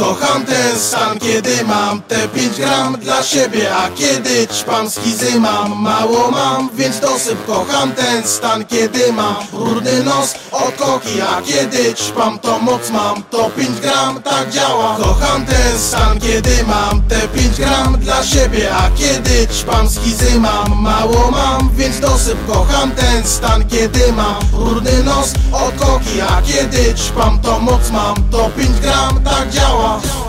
Kocham ten stan, kiedy mam te 5 gram dla siebie A kiedy ćpam skizy mam, mało mam, więc dosyp. Kocham ten stan, kiedy mam brudny nos od koki A kiedy ćpam to moc mam, to 5 gram tak działa. Kocham ten stan, kiedy mam te 5 gram dla siebie A kiedy ćpam skizy mam, mało mam, więc dosyp. Kocham ten stan, kiedy mam brudny nos od koki A kiedy ćpam to moc mam, to 5 gram tak działa 와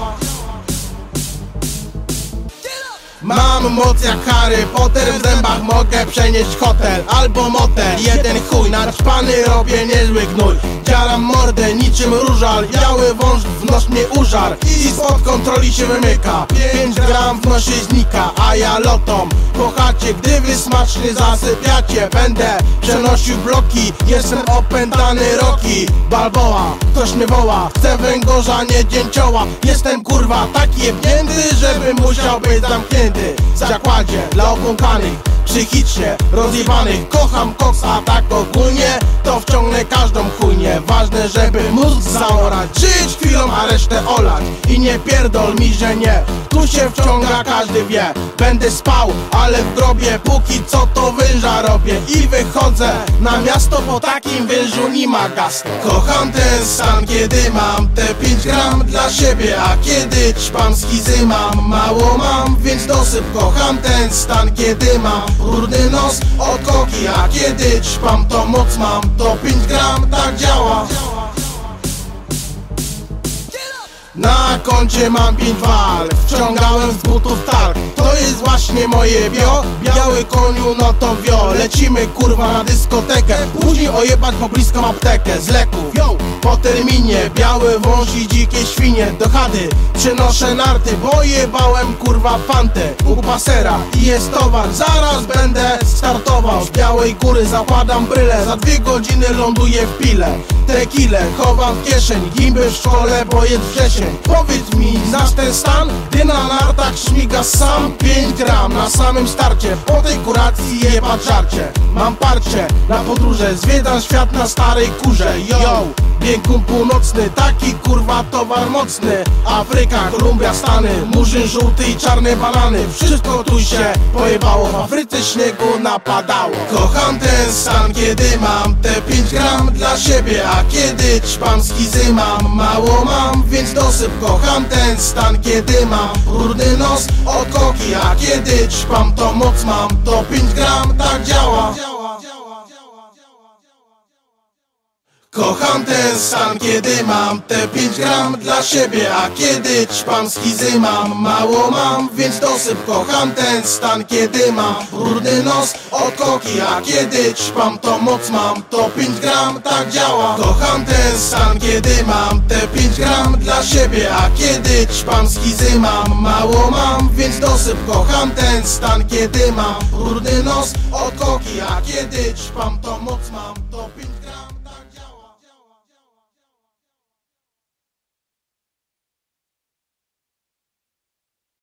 Mam moc jak Harry Potter W zębach mogę przenieść hotel Albo motel. Jeden chuj Naćpany robię niezły gnój. Dziaram mordę niczym różal. Biały wąż w nos mnie użar I spod kontroli się wymyka. 5 gram w nosie znika A ja lotą. Po chacie Gdy wy smacznie zasypiacie. Będę przenosił bloki Jestem opętany roki Balboa Ktoś mnie woła Chcę węgorza, nie dzięcioła. Jestem kurwa taki jebnięty Żeby musiał być zamknięty w zakładzie dla opłąkanych Psychicznie rozjebanych Kocham koks, a tak ogólnie To wciągnę każdą chujnię. Ważne, żeby mózg zaorać Żyć chwilą, a resztę olać. I nie pierdol mi, że nie. Tu się wciąga, każdy wie. Będę spał, ale w grobie Póki co to węża robię. I wychodzę na miasto Po takim wężu nie ma gastu Kocham ten stan, kiedy mam Te 5 gram dla siebie A kiedy ćpam skizy mam Mało mam, dosyp Kocham ten stan, kiedy mam brudny nos. Od koki A kiedy ćpam to moc mam. To 5 gram tak działa na koncie mam pięć walk Wciągałem z butów targ To jest właśnie moje bio Biały koniu no to wio. Lecimy kurwa na dyskotekę. Później ojebać pobliską aptekę Z leków yo, po terminie Biały wąż i dzikie świnie. Do chady przynoszę narty Bo jebałem kurwa fantę. U pasera i jest towar Zaraz będę białej góry zakładam bryle. Za dwie godziny ląduję w pile. Tequilę chowam w kieszeń Gimby w szkole, bo jest wrzesień. Powiedz mi, znasz ten stan? Gdy na nartach śmiga sam 5 gram. Na samym starcie Po tej kuracji jebać żarcie. Mam parcie na podróże Zwiedzam świat na starej kurze. Yo! Biegun północny, taki kurwa towar mocny. Afryka, Kolumbia, Stany Murzyn żółty i czarne banany. Wszystko tu się pojebało W Afryce śniegu napadało. Kocham ten stan, kiedy mam te 5 gram dla siebie A kiedy skizy mam Mało mam, więc dosyp. Kocham ten stan, kiedy mam brudny nos od koki A kiedy ćpam to moc mam. To 5 gram tak działa Kocham ten stan, kiedy mam te 5 gram dla siebie A kiedy ćpam skizy mam, mało mam, więc dosyp. Kocham ten stan, kiedy mam brudny nos od koki A kiedy ćpam to moc mam, to 5 gram tak działa. Kocham ten stan, kiedy mam te 5 gram dla siebie A kiedy ćpam skizy mam, mało mam, więc dosyp. Kocham ten stan, kiedy mam brudny nos od koki A kiedy ćpam to moc mam, to 5